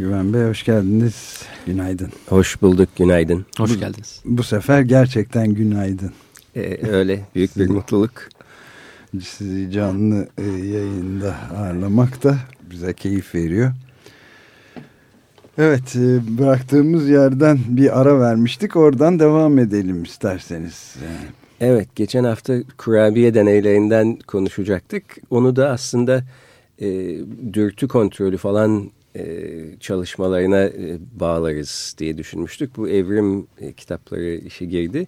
Güven Bey hoş geldiniz. Günaydın. Hoş bulduk, günaydın. Hoş geldiniz. Bu sefer gerçekten günaydın. Ee, öyle, büyük bir mutluluk. Sizi canlı e, yayında ağırlamak da bize keyif veriyor. Evet, e, bıraktığımız yerden bir ara vermiştik. Oradan devam edelim isterseniz. Yani. Evet, geçen hafta kurabiye deneylerinden konuşacaktık. Onu da aslında e, dürtü kontrolü falan çalışmalarına e, bağlarız diye düşünmüştük. Bu evrim e, kitapları işi girdi.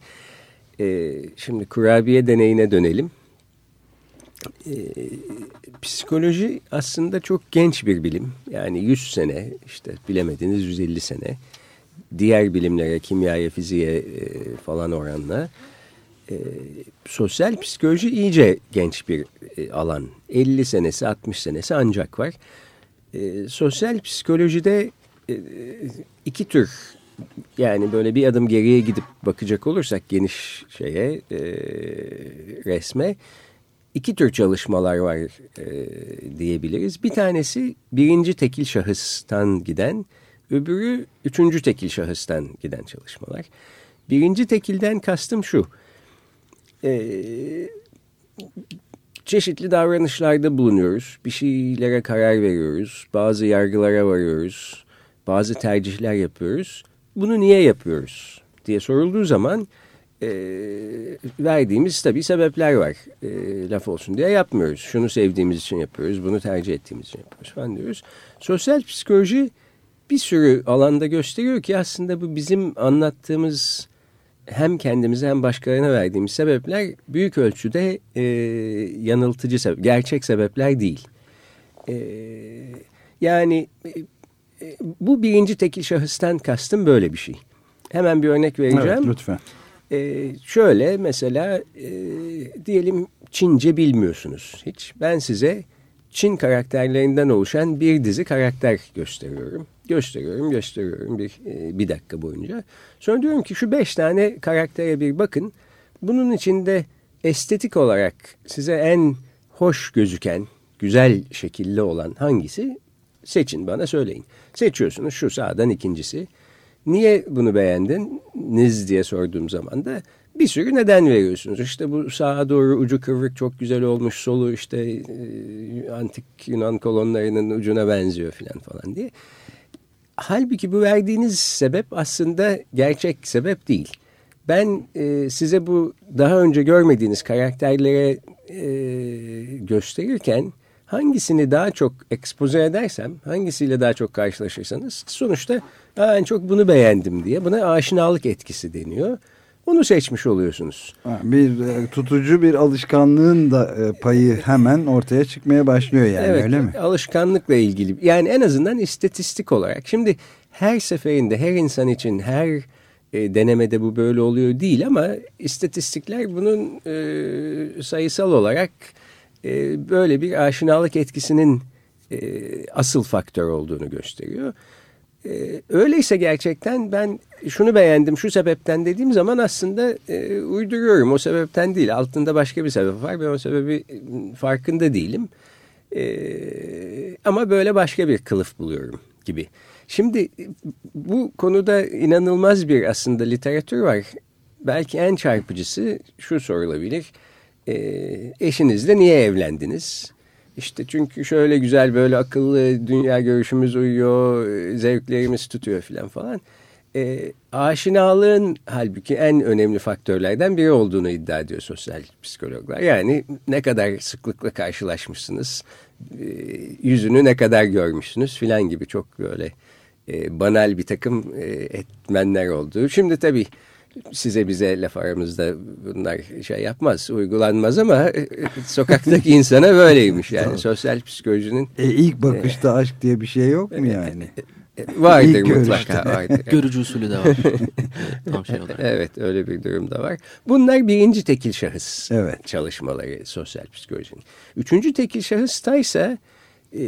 E, şimdi kurabiye deneyine dönelim. E, psikoloji aslında çok genç bir bilim. Yani 100 sene, işte bilemediniz 150 sene. Diğer bilimlere, kimyaya, fiziğe e, falan oranla e, sosyal psikoloji iyice genç bir e, alan. 50 senesi 60 senesi ancak var. E, sosyal psikolojide e, iki tür yani böyle bir adım geriye gidip bakacak olursak geniş şeye e, resme iki tür çalışmalar var e, diyebiliriz. Bir tanesi birinci tekil şahıstan giden, öbürü üçüncü tekil şahıstan giden çalışmalar. Birinci tekilden kastım şu e, çeşitli davranışlarda bulunuyoruz. Bir şeylere karar veriyoruz. Bazı yargılara varıyoruz. Bazı tercihler yapıyoruz. Bunu niye yapıyoruz diye sorulduğu zaman e, verdiğimiz tabii sebepler var. E, laf olsun diye yapmıyoruz. Şunu sevdiğimiz için yapıyoruz. Bunu tercih ettiğimiz için yapıyoruz falan diyoruz. Sosyal psikoloji bir sürü alanda gösteriyor ki aslında bu bizim anlattığımız hem kendimize hem başkalarına verdiğimiz sebepler büyük ölçüde e, yanıltıcı sebep, gerçek sebepler değil. E, yani e, bu birinci tekil şahıstan kastım böyle bir şey. Hemen bir örnek vereceğim. Evet, lütfen. E, şöyle mesela e, diyelim Çince bilmiyorsunuz hiç. Ben size Çin karakterlerinden oluşan bir dizi karakter gösteriyorum. Gösteriyorum, gösteriyorum bir, e, bir dakika boyunca. Sonra diyorum ki şu beş tane karaktere bir bakın. Bunun içinde estetik olarak size en hoş gözüken, güzel şekilli olan hangisi? Seçin bana söyleyin. Seçiyorsunuz şu sağdan ikincisi. Niye bunu beğendiniz diye sorduğum zaman da bir sürü neden veriyorsunuz. İşte bu sağa doğru ucu kıvrık çok güzel olmuş solu işte e, antik Yunan kolonlarının ucuna benziyor falan falan diye. Halbuki bu verdiğiniz sebep aslında gerçek sebep değil. Ben e, size bu daha önce görmediğiniz karakterlere e, gösterirken hangisini daha çok ekspoze edersem, hangisiyle daha çok karşılaşırsanız sonuçta en çok bunu beğendim diye buna aşinalık etkisi deniyor. Onu seçmiş oluyorsunuz. Bir e, tutucu bir alışkanlığın da e, payı hemen ortaya çıkmaya başlıyor yani evet, öyle mi? Alışkanlıkla ilgili. Yani en azından istatistik olarak. Şimdi her seferinde her insan için her e, denemede bu böyle oluyor değil ama istatistikler bunun e, sayısal olarak e, böyle bir aşinalık etkisinin e, asıl faktör olduğunu gösteriyor. Ee, öyleyse gerçekten ben şunu beğendim şu sebepten dediğim zaman aslında e, uyduruyorum. O sebepten değil. Altında başka bir sebep var. Ben o sebebi ıı, farkında değilim. E, ama böyle başka bir kılıf buluyorum gibi. Şimdi bu konuda inanılmaz bir aslında literatür var. Belki en çarpıcısı şu sorulabilir. E, eşinizle niye evlendiniz? İşte çünkü şöyle güzel böyle akıllı dünya görüşümüz uyuyor, zevklerimiz tutuyor filan falan. E, aşinalığın halbuki en önemli faktörlerden biri olduğunu iddia ediyor sosyal psikologlar. Yani ne kadar sıklıkla karşılaşmışsınız, e, yüzünü ne kadar görmüşsünüz filan gibi çok böyle e, banal bir takım e, etmenler olduğu. Şimdi tabii size bize laf aramızda bunlar şey yapmaz, uygulanmaz ama sokaktaki insana böyleymiş yani sosyal psikolojinin. E, ilk bakışta aşk diye bir şey yok mu yani? Vardır İlk mutlaka vardır. Görücü usulü de var. Tam şey olarak. Evet öyle bir durum da var. Bunlar birinci tekil şahıs evet. çalışmaları sosyal psikolojinin. Üçüncü tekil şahısta ise e,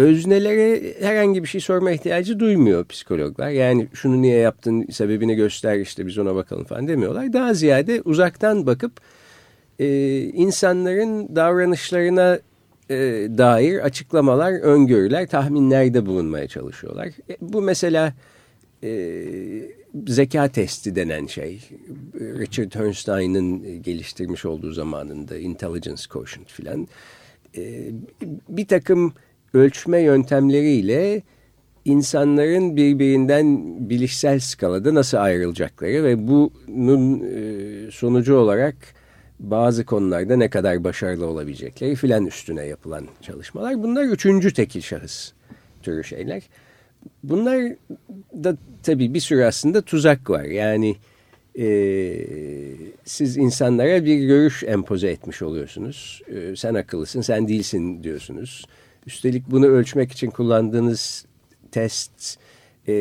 öznelere herhangi bir şey sorma ihtiyacı duymuyor psikologlar. Yani şunu niye yaptın sebebini göster işte biz ona bakalım falan demiyorlar. Daha ziyade uzaktan bakıp e, insanların davranışlarına e, dair açıklamalar, öngörüler, tahminlerde bulunmaya çalışıyorlar. E, bu mesela e, zeka testi denen şey. Richard Bernstein'ın geliştirmiş olduğu zamanında intelligence quotient filan. E, bir takım ölçme yöntemleriyle insanların birbirinden bilişsel skalada nasıl ayrılacakları ve bunun e, sonucu olarak bazı konularda ne kadar başarılı olabilecekleri filan üstüne yapılan çalışmalar. Bunlar üçüncü tekil şahıs türü şeyler. Bunlar da tabii bir sürü aslında tuzak var. Yani e, siz insanlara bir görüş empoze etmiş oluyorsunuz. E, sen akıllısın, sen değilsin diyorsunuz. Üstelik bunu ölçmek için kullandığınız test e,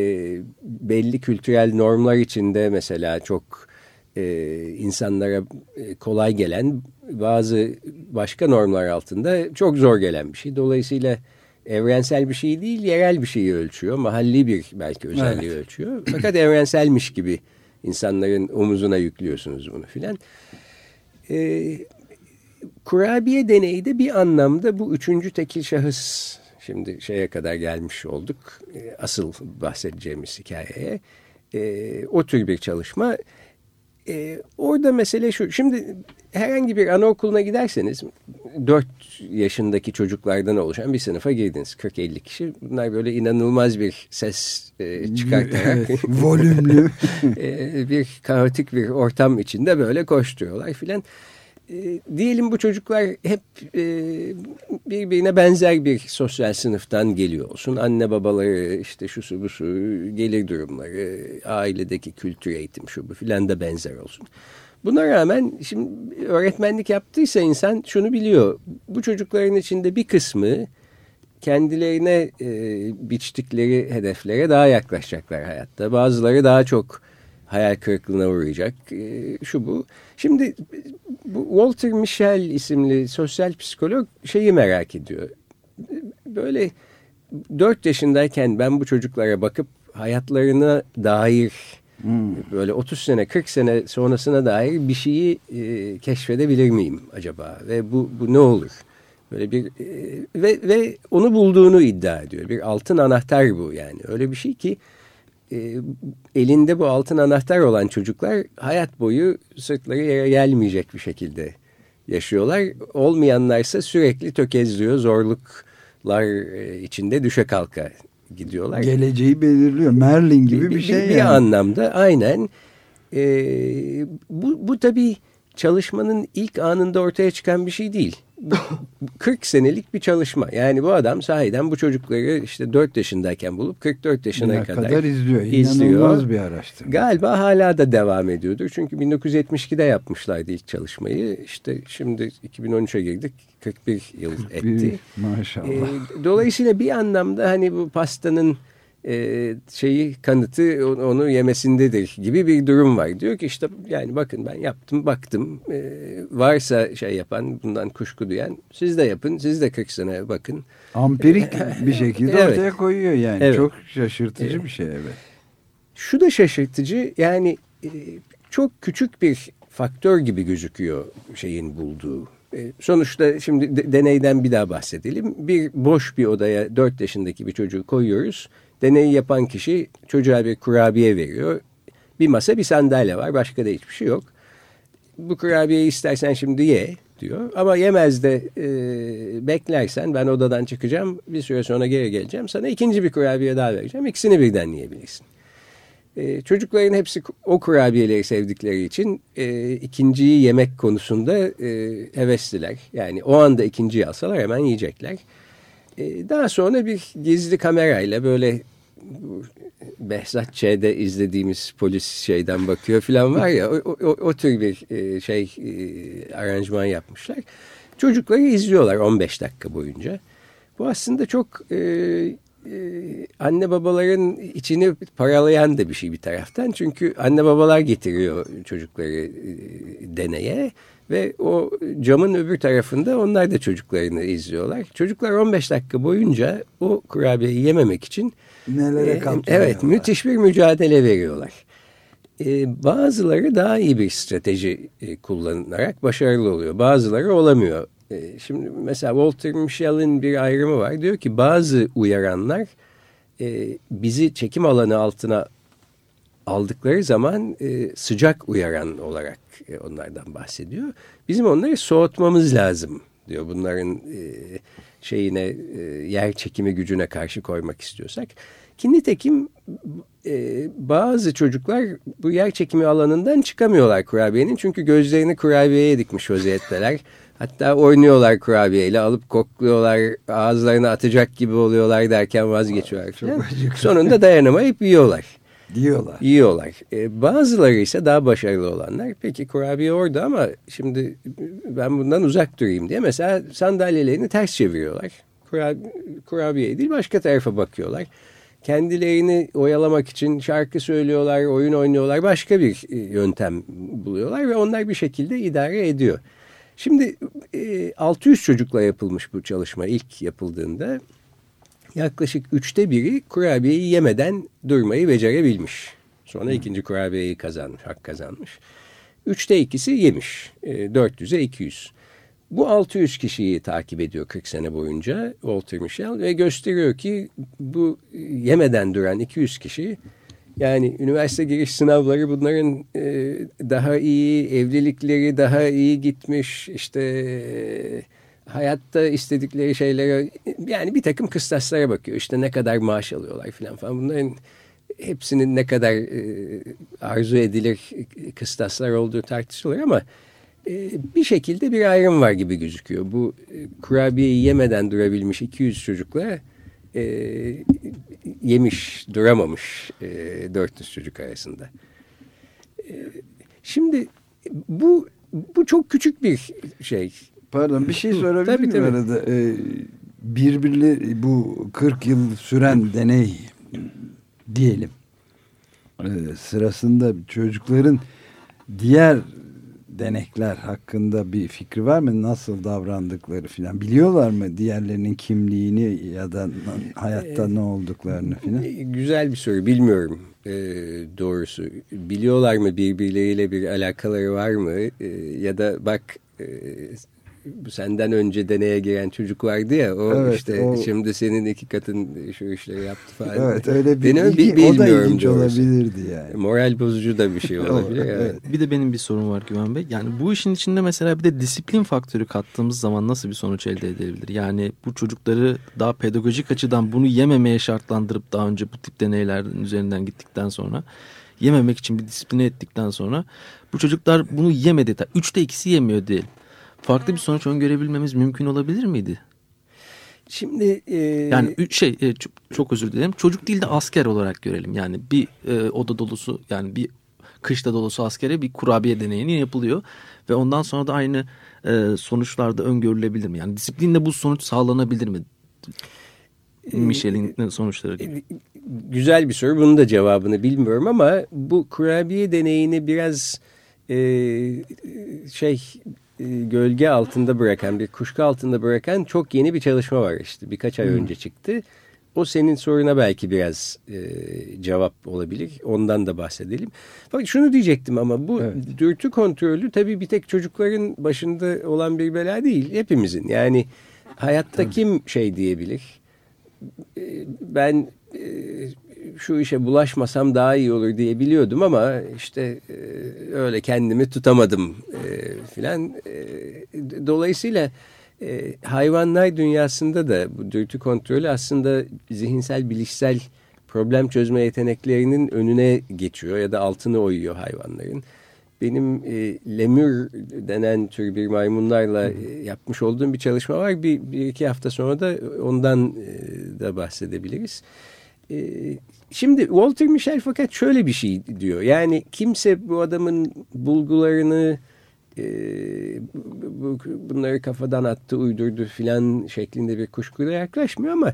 belli kültürel normlar içinde mesela çok e, insanlara e, kolay gelen bazı başka normlar altında çok zor gelen bir şey. Dolayısıyla evrensel bir şey değil, yerel bir şeyi ölçüyor. Mahalli bir belki özelliği evet. ölçüyor. Fakat evrenselmiş gibi insanların omuzuna yüklüyorsunuz bunu filan. E, kurabiye deneyi de bir anlamda bu üçüncü tekil şahıs şimdi şeye kadar gelmiş olduk. E, asıl bahsedeceğimiz hikayeye. E, o tür bir çalışma. E, orada mesele şu. Şimdi herhangi bir anaokuluna giderseniz 4 yaşındaki çocuklardan oluşan bir sınıfa girdiniz. 40-50 kişi. Bunlar böyle inanılmaz bir ses e, çıkartarak. volümlü. e, bir kaotik bir ortam içinde böyle koşturuyorlar filan. E, diyelim bu çocuklar hep e, birbirine benzer bir sosyal sınıftan geliyor olsun. Anne babaları işte şu su bu su gelir durumları, ailedeki kültür eğitim şu bu filan da benzer olsun. Buna rağmen şimdi öğretmenlik yaptıysa insan şunu biliyor. Bu çocukların içinde bir kısmı kendilerine e, biçtikleri hedeflere daha yaklaşacaklar hayatta. Bazıları daha çok hayal kırıklığına uğrayacak. E, şu bu. Şimdi bu Walter Michel isimli sosyal psikolog şeyi merak ediyor. Böyle dört yaşındayken ben bu çocuklara bakıp hayatlarına dair hmm. böyle 30 sene 40 sene sonrasına dair bir şeyi e, keşfedebilir miyim acaba? Ve bu, bu ne olur? Böyle bir e, ve, ve onu bulduğunu iddia ediyor. Bir altın anahtar bu yani. Öyle bir şey ki e, elinde bu altın anahtar olan çocuklar hayat boyu sırtları yere gelmeyecek bir şekilde yaşıyorlar. Olmayanlarsa sürekli tökezliyor, zorluklar e, içinde düşe kalka gidiyorlar. Geleceği belirliyor. Merlin gibi bir, bir şey bir, yani. Bir anlamda aynen. E, bu, bu tabii çalışmanın ilk anında ortaya çıkan bir şey değil. 40 senelik bir çalışma. Yani bu adam sahiden bu çocukları işte 4 yaşındayken bulup 44 yaşına ne kadar, kadar izliyor. izliyor. İnanılmaz bir araştırma. Galiba hala da devam ediyordur. Çünkü 1972'de yapmışlardı ilk çalışmayı. İşte şimdi 2013'e girdik. 41 yıl 41, etti. Maşallah. Ee, dolayısıyla bir anlamda hani bu pastanın e, şeyi kanıtı onu yemesindedir gibi bir durum var. Diyor ki işte yani bakın ben yaptım baktım e, varsa şey yapan bundan kuşku duyan siz de yapın siz de 40 sene bakın. Ampirik bir şekilde evet. ortaya koyuyor yani evet. çok şaşırtıcı evet. bir şey evet. Şu da şaşırtıcı yani e, çok küçük bir faktör gibi gözüküyor şeyin bulduğu. E, sonuçta şimdi deneyden bir daha bahsedelim. Bir boş bir odaya 4 yaşındaki bir çocuğu koyuyoruz Deneyi yapan kişi çocuğa bir kurabiye veriyor. Bir masa bir sandalye var başka da hiçbir şey yok. Bu kurabiyeyi istersen şimdi ye diyor. Ama yemez de e, beklersen ben odadan çıkacağım bir süre sonra geri geleceğim. Sana ikinci bir kurabiye daha vereceğim. İkisini birden yiyebilirsin. E, çocukların hepsi o kurabiyeleri sevdikleri için e, ikinciyi yemek konusunda e, hevesliler. Yani o anda ikinciyi alsalar hemen yiyecekler. E, daha sonra bir gizli kamerayla böyle Behzat Ç'de izlediğimiz polis şeyden bakıyor falan var ya o, o, o tür bir e, şey e, aranjman yapmışlar. Çocukları izliyorlar 15 dakika boyunca. Bu aslında çok e, e, anne babaların içini paralayan da bir şey bir taraftan. Çünkü anne babalar getiriyor çocukları e, deneye ve o camın öbür tarafında onlar da çocuklarını izliyorlar. Çocuklar 15 dakika boyunca o kurabiyeyi yememek için Nelere e. Evet müthiş bir mücadele veriyorlar. E, bazıları daha iyi bir strateji e, kullanarak başarılı oluyor. Bazıları olamıyor. E, şimdi mesela Walter Michel'in bir ayrımı var. Diyor ki bazı uyaranlar e, bizi çekim alanı altına aldıkları zaman e, sıcak uyaran olarak e, onlardan bahsediyor. Bizim onları soğutmamız lazım diyor. Bunların e, şeyine e, yer çekimi gücüne karşı koymak istiyorsak. Ki nitekim e, bazı çocuklar bu yer çekimi alanından çıkamıyorlar kurabiyenin. Çünkü gözlerini kurabiyeye dikmiş vaziyetteler. Hatta oynuyorlar kurabiyeyle alıp kokluyorlar ağızlarına atacak gibi oluyorlar derken vazgeçiyorlar. Sonunda dayanamayıp yiyorlar. Diyorlar. Yiyorlar. E, bazıları ise daha başarılı olanlar peki kurabiye orada ama şimdi ben bundan uzak durayım diye mesela sandalyelerini ters çeviriyorlar. Kurabiye, kurabiye değil başka tarafa bakıyorlar. Kendilerini oyalamak için şarkı söylüyorlar, oyun oynuyorlar, başka bir e, yöntem buluyorlar ve onlar bir şekilde idare ediyor. Şimdi e, 600 çocukla yapılmış bu çalışma ilk yapıldığında yaklaşık üçte biri kurabiyeyi yemeden durmayı becerebilmiş. Sonra ikinci kurabiyeyi kazanmış, hak kazanmış. Üçte ikisi yemiş. E, 400'e 200. Bu 600 kişiyi takip ediyor 40 sene boyunca Walter Michel ve gösteriyor ki bu yemeden duran 200 kişi yani üniversite giriş sınavları bunların e, daha iyi, evlilikleri daha iyi gitmiş, işte e, hayatta istedikleri şeylere yani bir takım kıstaslara bakıyor. İşte ne kadar maaş alıyorlar falan falan. Bunların hepsinin ne kadar e, arzu edilir kıstaslar olduğu tartışılır ama e, bir şekilde bir ayrım var gibi gözüküyor. Bu e, kurabiyeyi yemeden durabilmiş 200 çocukla e, yemiş duramamış e, 400 çocuk arasında. E, şimdi bu bu çok küçük bir şey. Pardon bir şey sorabilir miyim arada? Ee, birbirleri bu 40 yıl süren deney diyelim. Ee, sırasında çocukların diğer denekler hakkında bir fikri var mı? Nasıl davrandıkları filan biliyorlar mı diğerlerinin kimliğini ya da hayatta ne olduklarını filan? E, Güzel bir soru bilmiyorum e, doğrusu. Biliyorlar mı birbirleriyle bir alakaları var mı? E, ya da bak e, senden önce deneye giren çocuk vardı ya o Evet, işte o- şimdi senin iki katın şu işleri yaptı falan. Evet öyle bir Benim ilgi- bi- o da bilmiyorum ilginç doğrusu. olabilirdi yani. Moral bozucu da bir şey olabilir. evet. Bir de benim bir sorum var Güven Bey. Yani bu işin içinde mesela bir de disiplin faktörü kattığımız zaman nasıl bir sonuç elde edilebilir? Yani bu çocukları daha pedagojik açıdan bunu yememeye şartlandırıp daha önce bu tip deneylerin üzerinden gittikten sonra yememek için bir disipline ettikten sonra bu çocuklar bunu yemedi. Üçte ikisi yemiyor değil. Farklı bir sonuç öngörebilmemiz mümkün olabilir miydi? Şimdi e, Yani şey e, çok, çok özür dilerim. Çocuk değil de asker olarak görelim. Yani bir e, oda dolusu yani bir kışta dolusu askere bir kurabiye deneyini yapılıyor ve ondan sonra da aynı e, sonuçlarda öngörülebilir mi? Yani disiplinle bu sonuç sağlanabilir mi? Michel'in sonuçları gibi. güzel bir soru. Bunun da cevabını bilmiyorum ama bu kurabiye deneyini biraz e, şey e, gölge altında bırakan bir kuşku altında bırakan çok yeni bir çalışma var işte birkaç ay önce çıktı. O senin soruna belki biraz e, cevap olabilir. Ondan da bahsedelim. Fakat şunu diyecektim ama bu Evet. dürtü kontrolü tabii bir tek çocukların başında olan bir bela değil. Hepimizin yani hayatta kim şey diyebilir? E, ben e, şu işe bulaşmasam daha iyi olur diye biliyordum ama işte e, öyle kendimi tutamadım e, filan. E, dolayısıyla hayvanlar dünyasında da bu dürtü kontrolü aslında zihinsel bilişsel problem çözme yeteneklerinin önüne geçiyor ya da altını oyuyor hayvanların. Benim e, lemür denen tür bir maymunlarla e, yapmış olduğum bir çalışma var. Bir, bir iki hafta sonra da ondan e, da bahsedebiliriz. E, şimdi Walter Michel fakat şöyle bir şey diyor. Yani kimse bu adamın bulgularını e, bunları kafadan attı, uydurdu filan şeklinde bir kuşkuyla yaklaşmıyor ama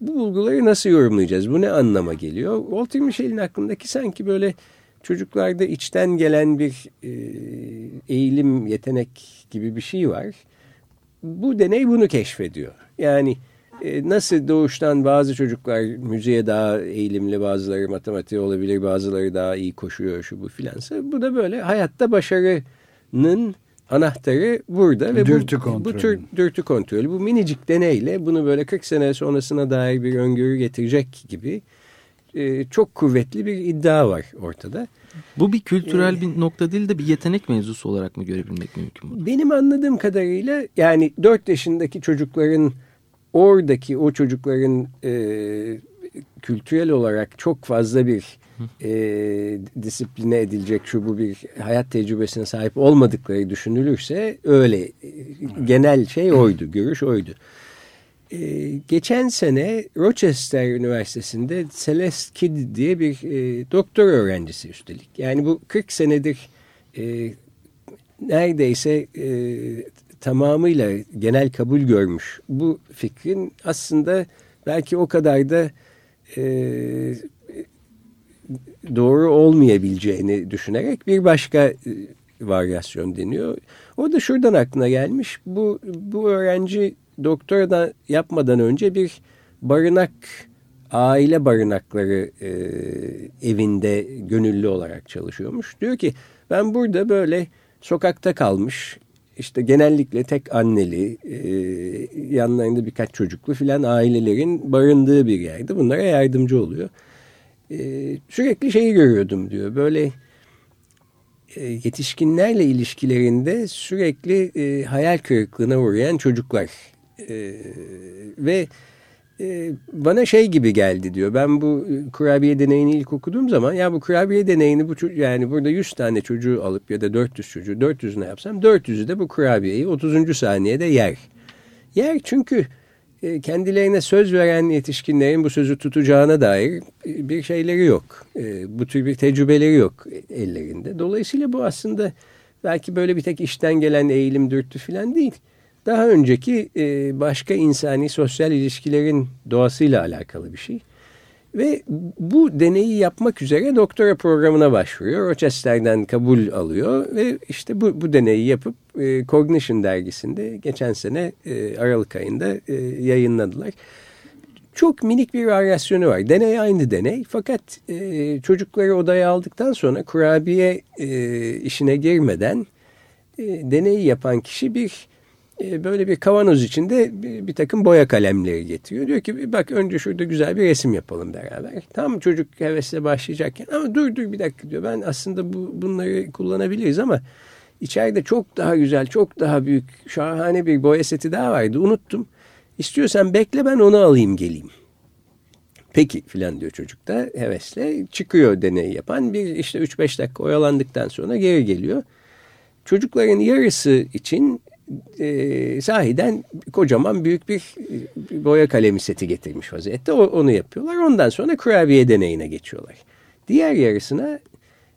bu bulguları nasıl yorumlayacağız? Bu ne anlama geliyor? Walter Michel'in aklındaki sanki böyle çocuklarda içten gelen bir e, eğilim, yetenek gibi bir şey var. Bu deney bunu keşfediyor. Yani e, nasıl doğuştan bazı çocuklar müziğe daha eğilimli, bazıları matematiğe olabilir, bazıları daha iyi koşuyor şu bu filansa. Bu da böyle hayatta başarının anahtarı burada ve dürtü bu, kontrolü. bu tür dürtü kontrolü bu minicik deneyle bunu böyle 40 sene sonrasına dair bir öngörü getirecek gibi e, çok kuvvetli bir iddia var ortada. Bu bir kültürel bir nokta değil de bir yetenek mevzusu olarak mı görebilmek mümkün? Bunu? Benim anladığım kadarıyla yani 4 yaşındaki çocukların oradaki o çocukların e, kültürel olarak çok fazla bir e, disipline edilecek şu bu bir hayat tecrübesine sahip olmadıkları düşünülürse öyle genel şey oydu, görüş oydu. E, geçen sene Rochester Üniversitesi'nde Celeste Kidd diye bir e, doktor öğrencisi üstelik. Yani bu 40 senedir e, neredeyse e, tamamıyla genel kabul görmüş. Bu fikrin aslında belki o kadar da e, doğru olmayabileceğini düşünerek bir başka e, varyasyon deniyor. O da şuradan aklına gelmiş. Bu, bu öğrenci doktora yapmadan önce bir barınak, aile barınakları e, evinde gönüllü olarak çalışıyormuş. Diyor ki ben burada böyle sokakta kalmış işte genellikle tek anneli e, yanlarında birkaç çocuklu filan ailelerin barındığı bir yerde bunlara yardımcı oluyor. E, sürekli şeyi görüyordum diyor böyle e, yetişkinlerle ilişkilerinde sürekli e, hayal kırıklığına uğrayan çocuklar e, ve e, bana şey gibi geldi diyor. Ben bu e, kurabiye deneyini ilk okuduğum zaman ya bu kurabiye deneyini bu yani burada 100 tane çocuğu alıp ya da 400 çocuğu 400'üne yapsam 400'ü de bu kurabiyeyi 30. saniyede yer. Yer çünkü e, kendilerine söz veren yetişkinlerin bu sözü tutacağına dair bir şeyleri yok. Bu tür bir tecrübeleri yok ellerinde. Dolayısıyla bu aslında belki böyle bir tek işten gelen eğilim dürtü falan değil daha önceki e, başka insani sosyal ilişkilerin doğasıyla alakalı bir şey. Ve bu deneyi yapmak üzere doktora programına başvuruyor. Rochester'den kabul alıyor ve işte bu, bu deneyi yapıp e, Cognition dergisinde geçen sene e, Aralık ayında e, yayınladılar. Çok minik bir varyasyonu var. Deney aynı deney fakat e, çocukları odaya aldıktan sonra kurabiye e, işine girmeden e, deneyi yapan kişi bir böyle bir kavanoz içinde bir takım boya kalemleri getiriyor. Diyor ki bak önce şurada güzel bir resim yapalım beraber. Tam çocuk hevesle başlayacakken ama dur dur bir dakika diyor. Ben aslında bu, bunları kullanabiliriz ama içeride çok daha güzel, çok daha büyük, şahane bir boya seti daha vardı. Unuttum. İstiyorsan bekle ben onu alayım geleyim. Peki filan diyor çocuk da hevesle çıkıyor deneyi yapan. Bir işte 3-5 dakika oyalandıktan sonra geri geliyor. Çocukların yarısı için e, sahiden kocaman büyük bir, boya kalemi seti getirmiş vaziyette. O, onu yapıyorlar. Ondan sonra kurabiye deneyine geçiyorlar. Diğer yarısına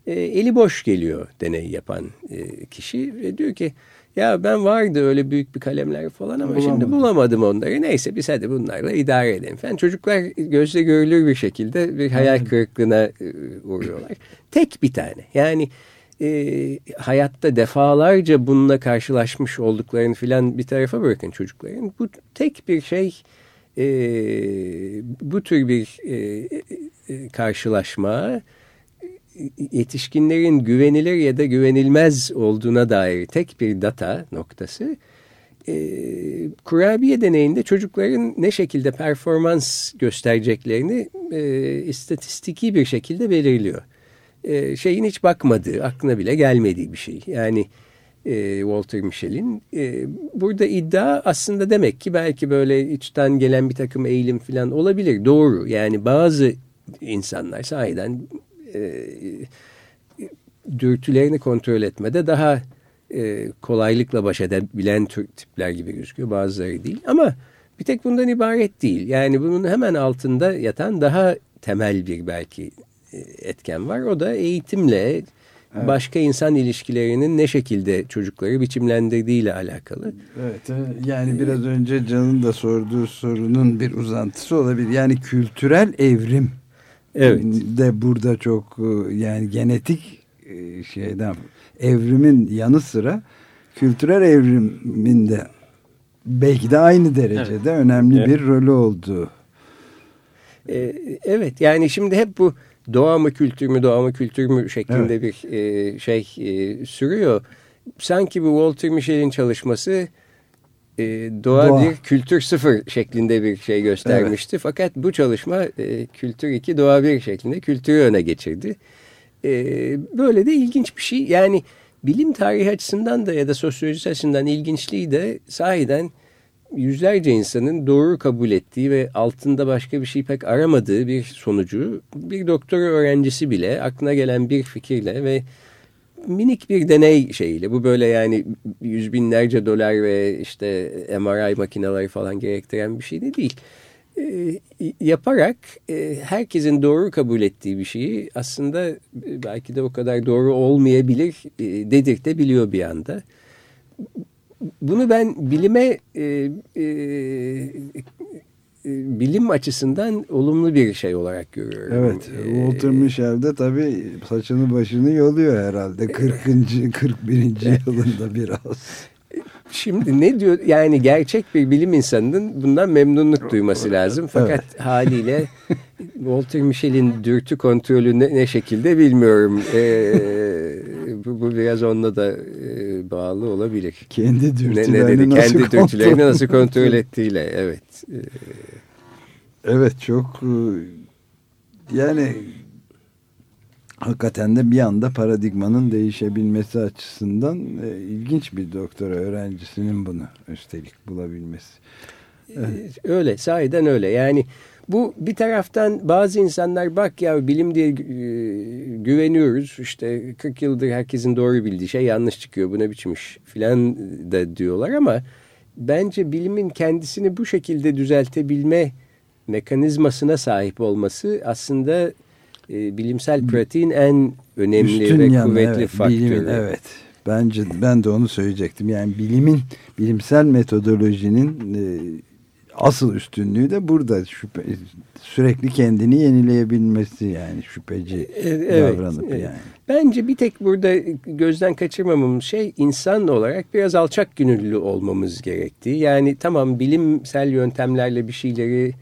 e, eli boş geliyor deney yapan e, kişi ve diyor ki ya ben vardı öyle büyük bir kalemler falan ama Bulamadım. şimdi bulamadım onları. Neyse biz hadi bunlarla idare edelim falan. Çocuklar gözle görülür bir şekilde bir hayal kırıklığına uğruyorlar. Tek bir tane. Yani e, hayatta defalarca bununla karşılaşmış olduklarını filan bir tarafa bırakın çocukların. Bu tek bir şey e, bu tür bir e, e, karşılaşma yetişkinlerin güvenilir ya da güvenilmez olduğuna dair tek bir data noktası e, kurabiye deneyinde çocukların ne şekilde performans göstereceklerini e, istatistiki bir şekilde belirliyor e, şeyin hiç bakmadığı, aklına bile gelmediği bir şey. Yani e, Walter Michel'in. E, burada iddia aslında demek ki belki böyle içten gelen bir takım eğilim falan olabilir. Doğru. Yani bazı insanlar sahiden e, dürtülerini kontrol etmede daha e, kolaylıkla baş edebilen tipler gibi gözüküyor. Bazıları değil. Ama bir tek bundan ibaret değil. Yani bunun hemen altında yatan daha temel bir belki etken var. O da eğitimle evet. başka insan ilişkilerinin ne şekilde çocukları biçimlendirdiğiyle alakalı. Evet yani biraz önce Can'ın da sorduğu sorunun bir uzantısı olabilir. Yani kültürel evrim evet. de burada çok e, yani genetik e, şeyden evrimin yanı sıra kültürel evrimin de belki de aynı derecede evet. önemli evet. bir rolü olduğu. Ee, evet yani şimdi hep bu doğa mı kültür mü doğa mı kültür mü şeklinde evet. bir e, şey e, sürüyor. Sanki bu Walter Michel'in çalışması e, doğa, doğa bir kültür sıfır şeklinde bir şey göstermişti. Evet. Fakat bu çalışma e, kültür iki doğa bir şeklinde kültürü öne geçirdi. E, böyle de ilginç bir şey. Yani bilim tarihi açısından da ya da sosyoloji açısından ilginçliği de sahiden yüzlerce insanın doğru kabul ettiği ve altında başka bir şey pek aramadığı bir sonucu bir doktora öğrencisi bile aklına gelen bir fikirle ve minik bir deney şeyiyle bu böyle yani yüz binlerce dolar ve işte MRI makineleri falan gerektiren bir şey de değil. E, yaparak e, herkesin doğru kabul ettiği bir şeyi aslında belki de o kadar doğru olmayabilir e, dedirtebiliyor bir anda bunu ben bilime e, e, e, bilim açısından olumlu bir şey olarak görüyorum. Evet. Ee, Walter Michel de tabii saçını başını yoluyor herhalde 40. 41. yılında biraz. Şimdi ne diyor yani gerçek bir bilim insanının bundan memnunluk duyması lazım. Fakat evet. haliyle Walter Michel'in dürtü kontrolü ne, ne şekilde bilmiyorum. Ee, bu, bu biraz onunla da e, bağlı olabilir. Kendi dürtülerini ne, ne dedi? nasıl Kendi dürtülerini nasıl kontrol ettiğiyle evet. Ee, evet çok e, yani hakikaten de bir anda paradigmanın değişebilmesi açısından e, ilginç bir doktora öğrencisinin bunu üstelik bulabilmesi. Evet. Öyle sahiden öyle yani bu bir taraftan bazı insanlar bak ya bilim diye e, güveniyoruz işte 40 yıldır herkesin doğru bildiği şey yanlış çıkıyor bu ne biçim iş filan da diyorlar ama bence bilimin kendisini bu şekilde düzeltebilme mekanizmasına sahip olması aslında e, bilimsel pratiğin en önemli Üstün ve yanı, kuvvetli evet, faktörü. Bilimin, evet. Bence ben de onu söyleyecektim. Yani bilimin, bilimsel metodolojinin e, asıl üstünlüğü de burada şüphe, sürekli kendini yenileyebilmesi yani şüpheci e, evet, davranıp evet. yani. Bence bir tek burada gözden kaçırmamamız şey insan olarak biraz alçak gönüllü olmamız gerektiği. Yani tamam bilimsel yöntemlerle bir şeyleri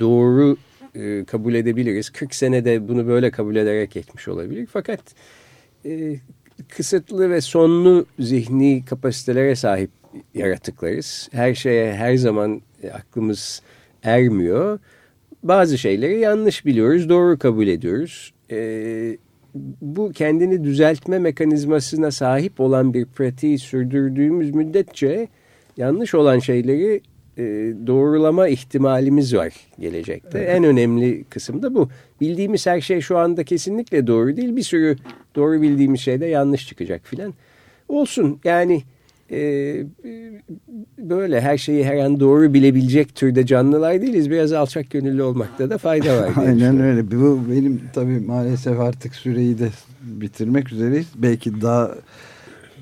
doğru e, kabul edebiliriz. 40 senede bunu böyle kabul ederek geçmiş olabilir. Fakat e, kısıtlı ve sonlu zihni kapasitelere sahip yaratıklarız. Her şeye her zaman e, aklımız ermiyor. Bazı şeyleri yanlış biliyoruz, doğru kabul ediyoruz. E, bu kendini düzeltme mekanizmasına sahip olan bir pratiği sürdürdüğümüz müddetçe yanlış olan şeyleri e, doğrulama ihtimalimiz var gelecekte. Evet. En önemli kısım da bu. Bildiğimiz her şey şu anda kesinlikle doğru değil. Bir sürü doğru bildiğimiz şey de yanlış çıkacak filan. Olsun yani e, böyle her şeyi her an doğru bilebilecek türde canlılar değiliz. Biraz alçak gönüllü olmakta da fayda var. Aynen öyle. Bu benim tabii maalesef artık süreyi de bitirmek üzereyiz. Belki daha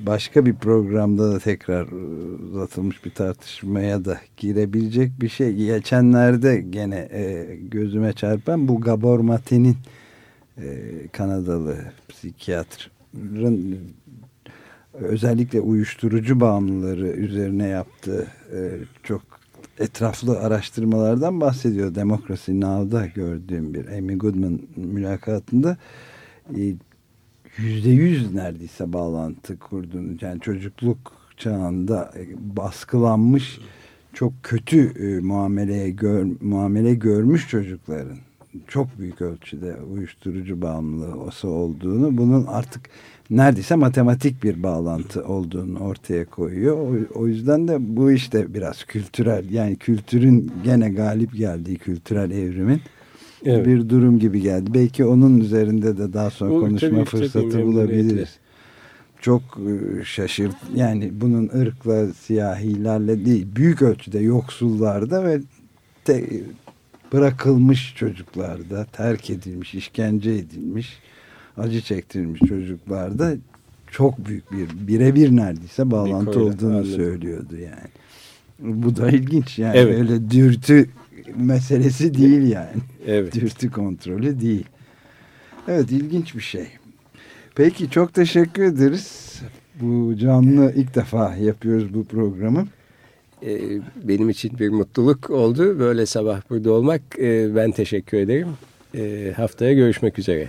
başka bir programda da tekrar uzatılmış bir tartışmaya da girebilecek bir şey. Geçenlerde gene e, gözüme çarpan bu Gabor Mate'nin e, Kanadalı psikiyatrın özellikle uyuşturucu bağımlıları üzerine yaptığı e, çok etraflı araştırmalardan bahsediyor. Demokrasi Now'da gördüğüm bir Amy Goodman mülakatında e, yüzde yüz neredeyse bağlantı kurduğunu yani çocukluk çağında e, baskılanmış çok kötü e, muameleye gör, muamele görmüş çocukların çok büyük ölçüde uyuşturucu bağımlılığı olduğunu bunun artık neredeyse matematik bir bağlantı olduğunu ortaya koyuyor. O, o yüzden de bu işte biraz kültürel yani kültürün gene galip geldiği kültürel evrimin evet. bir durum gibi geldi. Belki onun üzerinde de daha sonra o, konuşma tabii, fırsatı tabii, bulabiliriz. Çok e, şaşırt yani bunun ırkla siyahilerle değil büyük ölçüde yoksullarda ve te, bırakılmış çocuklarda, terk edilmiş, işkence edilmiş, acı çektirilmiş çocuklarda çok büyük bir birebir neredeyse bağlantı Koyla, olduğunu anladım. söylüyordu yani. Bu da ilginç yani Evet. öyle dürtü meselesi değil yani. Evet. Dürtü kontrolü değil. Evet ilginç bir şey. Peki çok teşekkür ederiz. Bu canlı ilk defa yapıyoruz bu programı. Ee, benim için bir mutluluk oldu. Böyle sabah burada olmak. Ee, ben teşekkür ederim. Ee, haftaya görüşmek üzere.